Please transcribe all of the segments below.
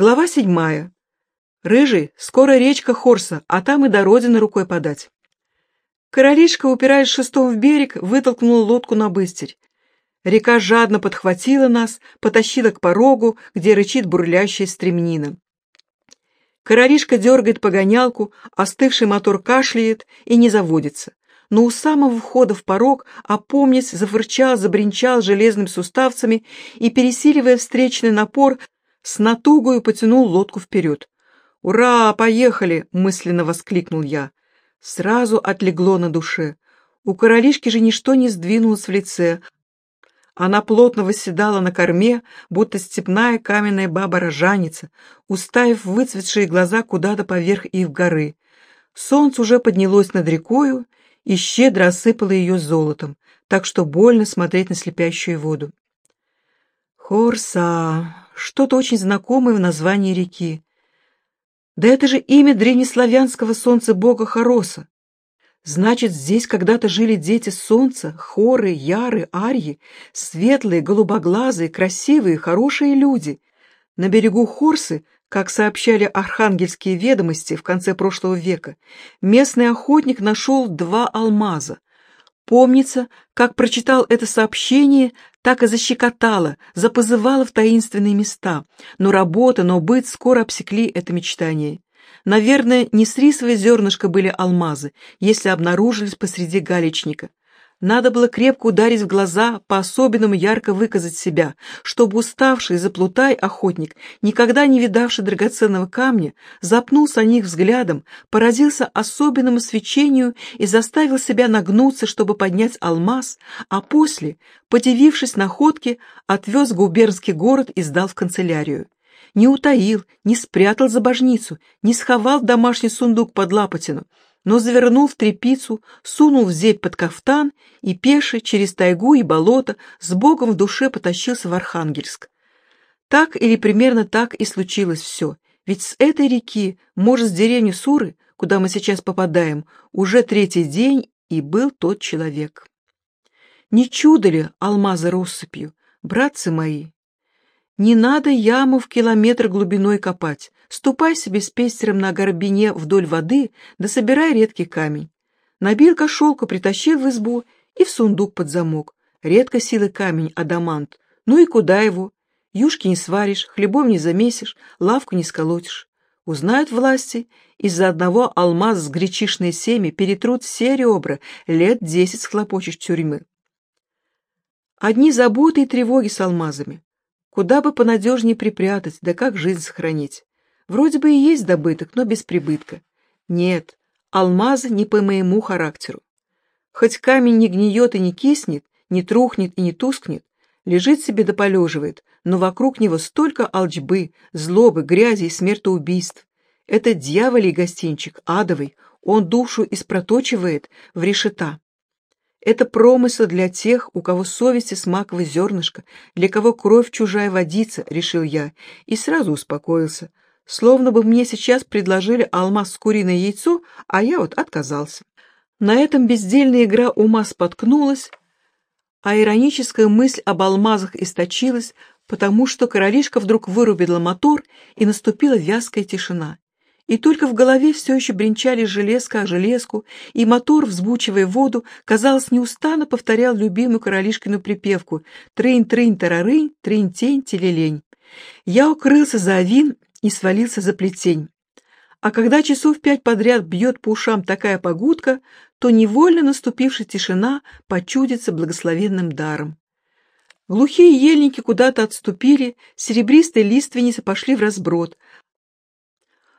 Глава седьмая. Рыжий, скоро речка Хорса, а там и до родины рукой подать. Королишка, упираясь шестом в берег, вытолкнула лодку на быстерь. Река жадно подхватила нас, потащила к порогу, где рычит бурлящая стремнина. Королишка дергает погонялку, остывший мотор кашляет и не заводится. Но у самого входа в порог, опомнясь, зафырчал, забринчал железными суставцами и, пересиливая встречный напор, с натугою потянул лодку вперед. «Ура, поехали!» — мысленно воскликнул я. Сразу отлегло на душе. У королишки же ничто не сдвинулось в лице. Она плотно восседала на корме, будто степная каменная баба-рожаница, уставив выцветшие глаза куда-то поверх их горы. Солнце уже поднялось над рекою и щедро осыпало ее золотом, так что больно смотреть на слепящую воду. Хорса, что-то очень знакомое в названии реки. Да это же имя древнеславянского солнца-бога Хороса. Значит, здесь когда-то жили дети солнца, хоры, яры, арьи, светлые, голубоглазые, красивые, хорошие люди. На берегу Хорсы, как сообщали архангельские ведомости в конце прошлого века, местный охотник нашел два алмаза. Помнится, как прочитал это сообщение, так и защекотало, запозывало в таинственные места, но работа, но быт скоро обсекли это мечтание. Наверное, не с рисовой зернышка были алмазы, если обнаружились посреди галечника. Надо было крепко ударить в глаза, по-особенному ярко выказать себя, чтобы уставший, заплутай охотник, никогда не видавший драгоценного камня, запнулся о них взглядом, поразился особенному свечению и заставил себя нагнуться, чтобы поднять алмаз, а после, подивившись находке, отвез в губернский город и сдал в канцелярию. Не утаил, не спрятал за божницу, не сховал домашний сундук под лапотину, но завернул в тряпицу, сунул в зебь под кафтан и пеше через тайгу и болото с Богом в душе потащился в Архангельск. Так или примерно так и случилось все, ведь с этой реки, может, с деревни Суры, куда мы сейчас попадаем, уже третий день и был тот человек. Не чудо ли алмазы россыпью, братцы мои? Не надо яму в километр глубиной копать, Ступай себе с пестером на горбине вдоль воды, да собирай редкий камень. Набил кошелку, притащил в избу и в сундук под замок. Редко силы камень, адамант. Ну и куда его? Юшки не сваришь, хлебом не замесишь, лавку не сколотишь. Узнают власти, из-за одного алмаза с гречишной семя перетрут все ребра, лет десять схлопочешь тюрьмы. Одни заботы и тревоги с алмазами. Куда бы понадежнее припрятать, да как жизнь сохранить? Вроде бы и есть добыток, но без прибытка. Нет, алмазы не по моему характеру. Хоть камень не гниет и не киснет, не трухнет и не тускнет, лежит себе да полеживает, но вокруг него столько алчбы, злобы, грязи и смертоубийств. Это дьяволий гостинчик, адовый, он душу испроточивает в решета. Это промысел для тех, у кого совести смаковое зернышко, для кого кровь чужая водица, решил я, и сразу успокоился, Словно бы мне сейчас предложили алмаз с куриное яйцо, а я вот отказался. На этом бездельная игра ума споткнулась, а ироническая мысль об алмазах источилась, потому что королишка вдруг вырубила мотор, и наступила вязкая тишина. И только в голове все еще бренчали железка о железку, и мотор, взбучивая воду, казалось, неустанно повторял любимую королишкину припевку «Трынь-трынь-тарарынь, трынь-тень-телелень». Я укрылся за авин и свалился за плетень. А когда часов пять подряд бьет по ушам такая погудка, то невольно наступившая тишина почудится благословенным даром. Глухие ельники куда-то отступили, серебристые лиственницы пошли в разброд.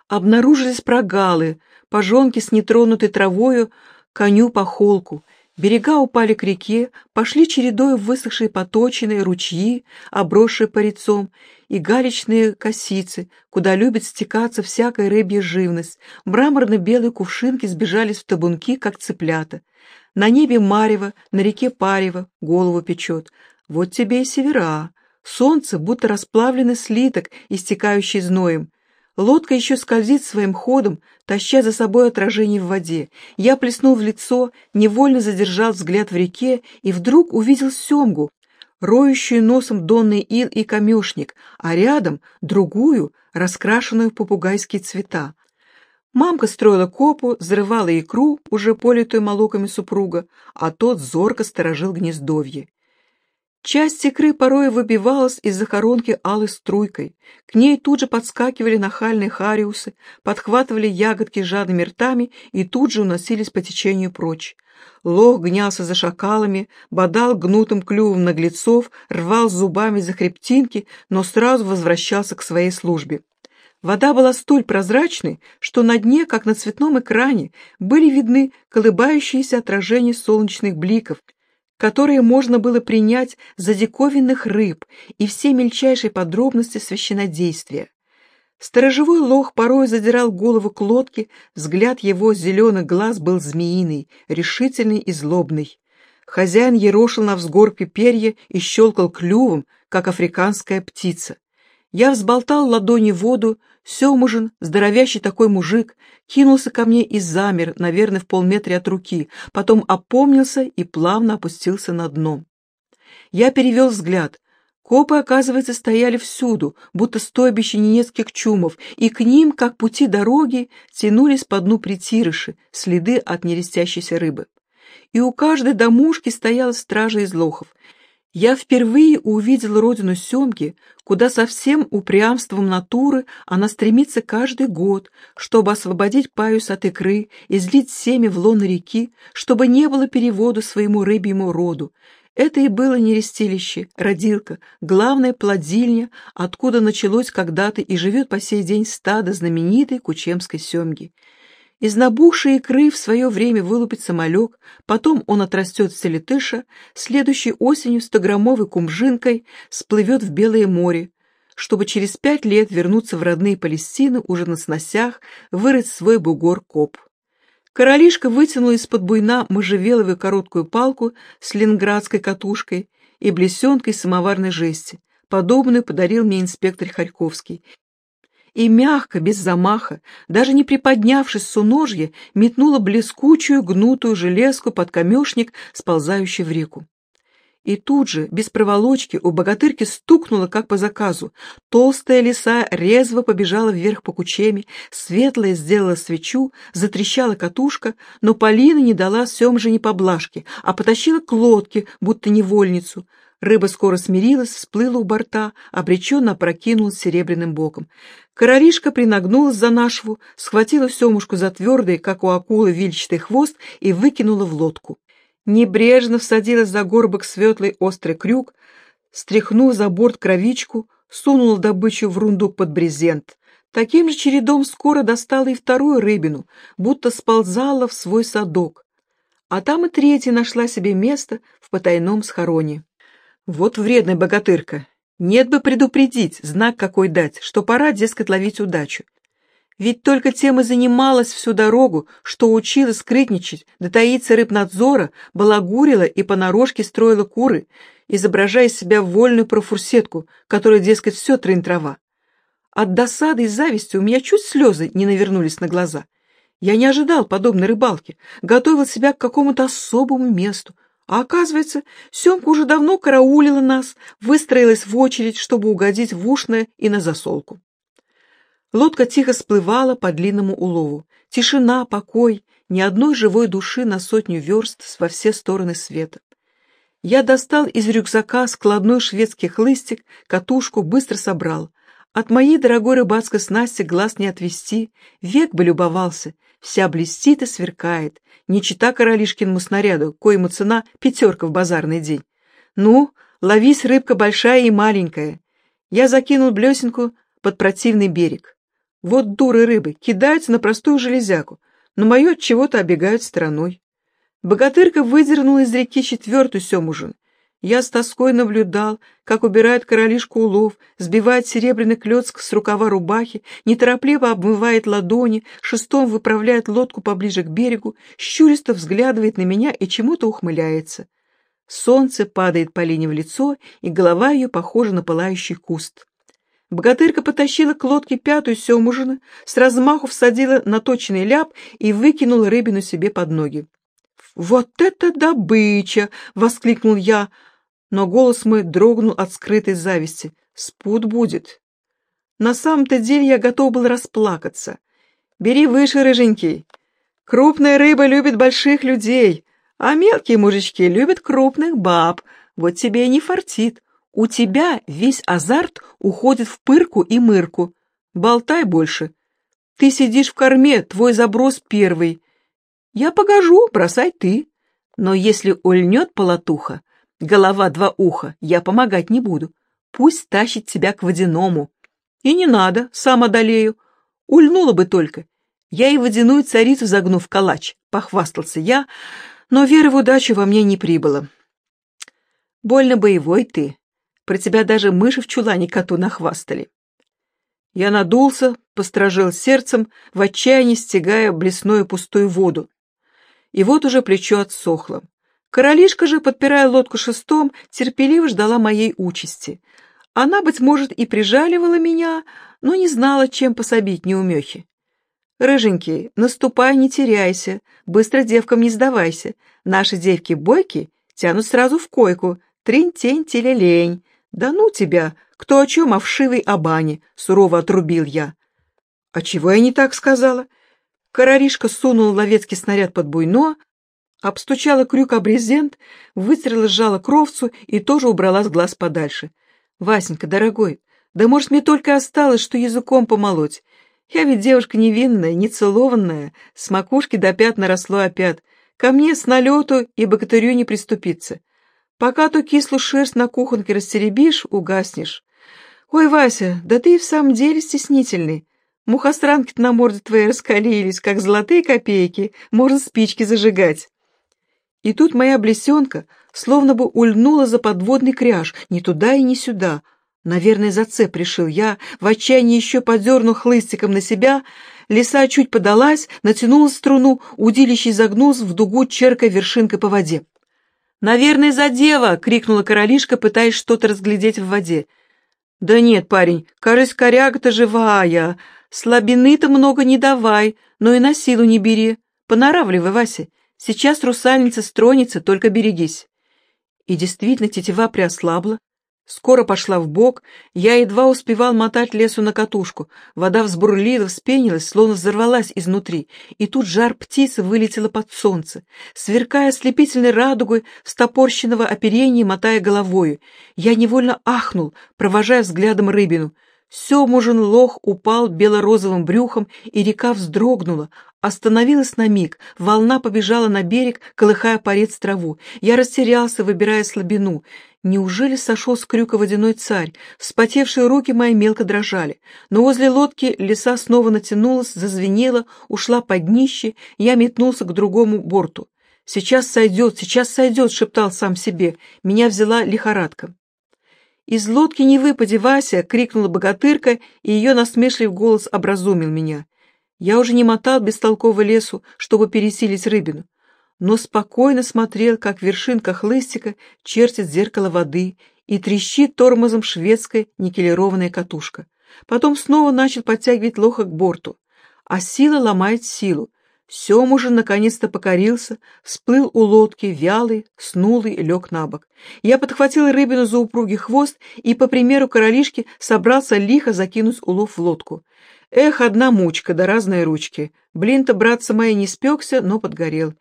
Обнаружились прогалы, пожонки с нетронутой травою, коню по холку, Берега упали к реке, пошли чередой высохшие поточины, ручьи, обросшие парицом, и галечные косицы, куда любит стекаться всякая рыбья живность. Мраморно-белые кувшинки сбежались в табунки, как цыплята. На небе марево, на реке парево, голову печет. Вот тебе и севера. Солнце, будто расплавленный слиток, истекающий зноем. Лодка еще скользит своим ходом, таща за собой отражение в воде. Я плеснул в лицо, невольно задержал взгляд в реке и вдруг увидел семгу. роющую носом донный ил и камешник, а рядом другую, раскрашенную в попугайские цвета. Мамка строила копу, взрывала икру, уже политую молоками супруга, а тот зорко сторожил гнездовье. Часть икры порой выбивалась из захоронки алой струйкой. К ней тут же подскакивали нахальные хариусы, подхватывали ягодки жадными ртами и тут же уносились по течению прочь. Лох гнялся за шакалами, бодал гнутым клювом наглецов, рвал зубами за хребтинки, но сразу возвращался к своей службе. Вода была столь прозрачной, что на дне, как на цветном экране, были видны колыбающиеся отражения солнечных бликов, которые можно было принять за диковинных рыб и все мельчайшие подробности священодействия. Сторожевой лох порой задирал голову к лодке, взгляд его зеленых глаз был змеиный, решительный и злобный. Хозяин ерошил на взгорке перья и щелкал клювом, как африканская птица. Я взболтал ладони в воду, Семужин, здоровящий такой мужик, кинулся ко мне и замер, наверное, в полметре от руки, потом опомнился и плавно опустился на дно. Я перевел взгляд. Копы, оказывается, стояли всюду, будто стойбище ненецких чумов, и к ним, как пути дороги, тянулись по дну притирыши, следы от нерестящейся рыбы. И у каждой домушки стояла стража из лохов. Я впервые увидел родину Семки, куда со всем упрямством натуры она стремится каждый год, чтобы освободить паюс от икры, излить семя в лоно реки, чтобы не было перевода своему рыбьему роду. Это и было нерестилище, родилка, главная плодильня, откуда началось когда-то и живет по сей день стадо знаменитой кучемской семги. Из набухшей икры в свое время вылупится малек, потом он отрастет с селетыша, следующей осенью стограммовой кумжинкой сплывет в Белое море, чтобы через пять лет вернуться в родные Палестины уже на сносях, вырыть свой бугор-коп. Королишка вытянула из-под буйна можжевеловую короткую палку с ленинградской катушкой и блесенкой самоварной жести. Подобную подарил мне инспектор Харьковский, и мягко, без замаха, даже не приподнявшись с метнула блескучую гнутую железку под камешник, сползающий в реку. И тут же, без проволочки, у богатырки стукнуло, как по заказу. Толстая лиса резво побежала вверх по кучеме, светлая сделала свечу, затрещала катушка, но Полина не дала Семже ни поблажки, а потащила к лодке, будто невольницу. Рыба скоро смирилась, всплыла у борта, обреченно опрокинулась серебряным боком. Королишка принагнулась за нашву, схватила Семушку за твердый, как у акулы, вильчатый хвост и выкинула в лодку. Небрежно всадила за горбок светлый острый крюк, стряхнув за борт кровичку, сунула добычу в рундук под брезент. Таким же чередом скоро достала и вторую рыбину, будто сползала в свой садок. А там и третья нашла себе место в потайном схороне. Вот вредная богатырка. Нет бы предупредить, знак какой дать, что пора, дескать, ловить удачу. Ведь только тем и занималась всю дорогу, что учила скрытничать, дотаиться рыбнадзора, балагурила и понарошке строила куры, изображая себя вольную профурсетку, которая, дескать, все трын-трава. От досады и зависти у меня чуть слезы не навернулись на глаза. Я не ожидал подобной рыбалки, готовил себя к какому-то особому месту, а оказывается, Семка уже давно караулила нас, выстроилась в очередь, чтобы угодить в ушное и на засолку. Лодка тихо сплывала по длинному улову. Тишина, покой, ни одной живой души на сотню верст во все стороны света. Я достал из рюкзака складной шведский хлыстик, катушку, быстро собрал. От моей дорогой рыбацкой снасти глаз не отвести, век бы любовался, вся блестит и сверкает, не чита королишкиному снаряду, коему цена пятерка в базарный день. Ну, ловись, рыбка большая и маленькая. Я закинул блесенку под противный берег. Вот дуры рыбы, кидаются на простую железяку, но мою от чего-то обегают стороной. Богатырка выдернула из реки четвертую семужин, я с тоской наблюдал, как убирает королишку улов, сбивает серебряный клёцк с рукава рубахи, неторопливо обмывает ладони, шестом выправляет лодку поближе к берегу, щуристо взглядывает на меня и чему-то ухмыляется. Солнце падает Полине в лицо, и голова ее похожа на пылающий куст. Богатырка потащила к лодке пятую семужину, с размаху всадила наточенный ляп и выкинула рыбину себе под ноги. «Вот это добыча!» — воскликнул я. Но голос мой дрогнул от скрытой зависти. Спут будет. На самом-то деле я готов был расплакаться. Бери выше, рыженький. Крупная рыба любит больших людей, а мелкие мужички любят крупных баб. Вот тебе и не фартит. У тебя весь азарт уходит в пырку и мырку. Болтай больше. Ты сидишь в корме, твой заброс первый. Я погожу, бросай ты. Но если ульнет полотуха, голова два уха, я помогать не буду. Пусть тащит тебя к водяному. И не надо, сам одолею. Ульнула бы только. Я и водяную царицу загну в калач, похвастался я, но веры в удачу во мне не прибыло. Больно боевой ты. Про тебя даже мыши в чулане коту нахвастали. Я надулся, постражил сердцем, в отчаянии стягая блесную пустую воду и вот уже плечо отсохло. Королишка же, подпирая лодку шестом, терпеливо ждала моей участи. Она, быть может, и прижаливала меня, но не знала, чем пособить неумехи. «Рыженький, наступай, не теряйся, быстро девкам не сдавайся. Наши девки бойки тянут сразу в койку, трень-тень, телелень. Да ну тебя, кто о чем, о вшивой обане», — сурово отрубил я. «А чего я не так сказала?» Короришка сунула ловецкий снаряд под буйно, обстучала крюк об брезент, вытерла сжала кровцу и тоже убрала с глаз подальше. «Васенька, дорогой, да может мне только осталось, что языком помолоть. Я ведь девушка невинная, нецелованная, с макушки до пят наросло опят. Ко мне с налету и богатырю не приступиться. Пока ту кислую шерсть на кухонке растеребишь, угаснешь. Ой, Вася, да ты и в самом деле стеснительный. Мухостранки на морде твоей раскалились, как золотые копейки, можно спички зажигать. И тут моя блесенка словно бы ульнула за подводный кряж, ни туда и ни сюда. Наверное, зацеп решил я, в отчаянии еще подернул хлыстиком на себя, лиса чуть подалась, натянула струну, удилище загнулся в дугу, черкая вершинкой по воде. «Наверное, за дева!» — крикнула королишка, пытаясь что-то разглядеть в воде. «Да нет, парень, кажется, коряга-то живая!» Слабины-то много не давай, но и на силу не бери. Понаравливай, Вася. Сейчас русальница стронется, только берегись. И действительно тетива приослабла, скоро пошла в бок, я едва успевал мотать лесу на катушку. Вода взбурлила, вспенилась, словно взорвалась изнутри, и тут жар птицы вылетела под солнце, сверкая слепительной радугой стопорщенного оперения, мотая головою. Я невольно ахнул, провожая взглядом рыбину — Семужин лох упал бело-розовым брюхом, и река вздрогнула, остановилась на миг, волна побежала на берег, колыхая порец траву. Я растерялся, выбирая слабину. Неужели сошел с крюка водяной царь? Вспотевшие руки мои мелко дрожали. Но возле лодки леса снова натянулась, зазвенела, ушла под днище, я метнулся к другому борту. «Сейчас сойдет, сейчас сойдет», — шептал сам себе. Меня взяла лихорадка. «Из лодки не выпади, Вася!» — крикнула богатырка, и ее насмешливый голос образумил меня. Я уже не мотал бестолково лесу, чтобы пересилить рыбину, но спокойно смотрел, как вершинка хлыстика чертит зеркало воды и трещит тормозом шведская никелированная катушка. Потом снова начал подтягивать лоха к борту, а сила ломает силу, Сем уже наконец-то покорился, всплыл у лодки, вялый, снулый, лег на бок. Я подхватил рыбину за упругий хвост и, по примеру королишки, собрался лихо закинуть улов в лодку. Эх, одна мучка да разные ручки. Блин-то, братца моя, не спекся, но подгорел.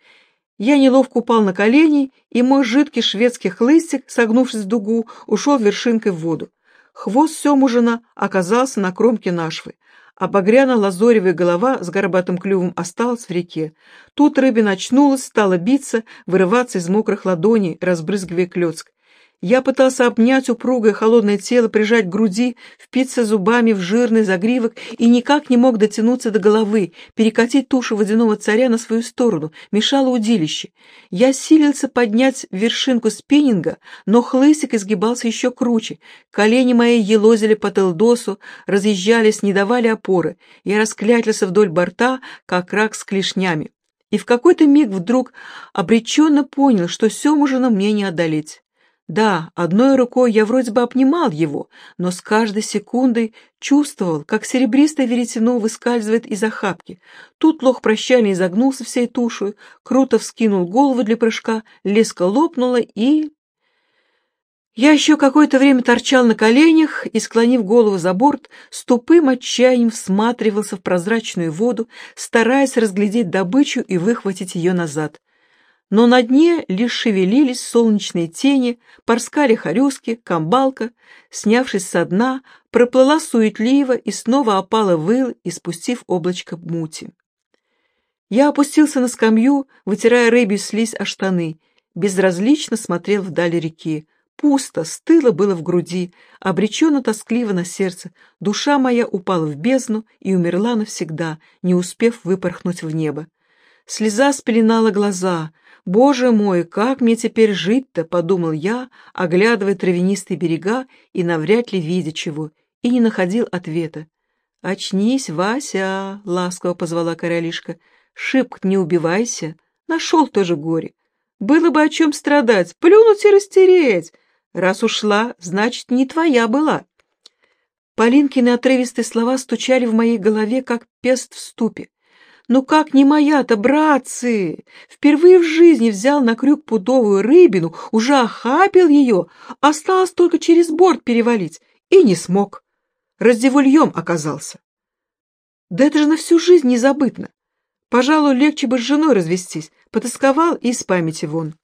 Я неловко упал на колени, и мой жидкий шведский хлыстик, согнувшись в дугу, ушел вершинкой в воду. Хвост Семужина оказался на кромке нашвы а багряно-лазоревая голова с горбатым клювом осталась в реке. Тут рыбина очнулась, стала биться, вырываться из мокрых ладоней, разбрызгивая клёцк. Я пытался обнять упругое холодное тело, прижать к груди, впиться зубами в жирный загривок и никак не мог дотянуться до головы, перекатить тушу водяного царя на свою сторону, мешало удилище. Я силился поднять вершинку спиннинга, но хлыстик изгибался еще круче. Колени мои елозили по телдосу, разъезжались, не давали опоры. Я расклятился вдоль борта, как рак с клешнями. И в какой-то миг вдруг обреченно понял, что Семужина мне не одолеть. Да, одной рукой я вроде бы обнимал его, но с каждой секундой чувствовал, как серебристое веретено выскальзывает из охапки. Тут лох прощально изогнулся всей тушью, круто вскинул голову для прыжка, леска лопнула и... Я еще какое-то время торчал на коленях и, склонив голову за борт, с тупым отчаянием всматривался в прозрачную воду, стараясь разглядеть добычу и выхватить ее назад. Но на дне лишь шевелились солнечные тени, порскали хорюски, камбалка, снявшись со дна, проплыла суетливо и снова опала выл, испустив облачко мути. Я опустился на скамью, вытирая рыбью слизь о штаны, безразлично смотрел вдаль реки. Пусто, стыло было в груди, обреченно тоскливо на сердце. Душа моя упала в бездну и умерла навсегда, не успев выпорхнуть в небо. Слеза спеленала глаза. «Боже мой, как мне теперь жить-то?» — подумал я, оглядывая травянистые берега и навряд ли видя чего, и не находил ответа. «Очнись, Вася!» — ласково позвала королишка. «Шибко не убивайся. Нашел тоже горе. Было бы о чем страдать, плюнуть и растереть. Раз ушла, значит, не твоя была. Полинкины отрывистые слова стучали в моей голове, как пест в ступе. «Ну как не моя-то, братцы? Впервые в жизни взял на крюк пудовую рыбину, уже охапил ее, осталось только через борт перевалить, и не смог. Раздевульем оказался. Да это же на всю жизнь незабытно. Пожалуй, легче бы с женой развестись, потасковал и из памяти вон».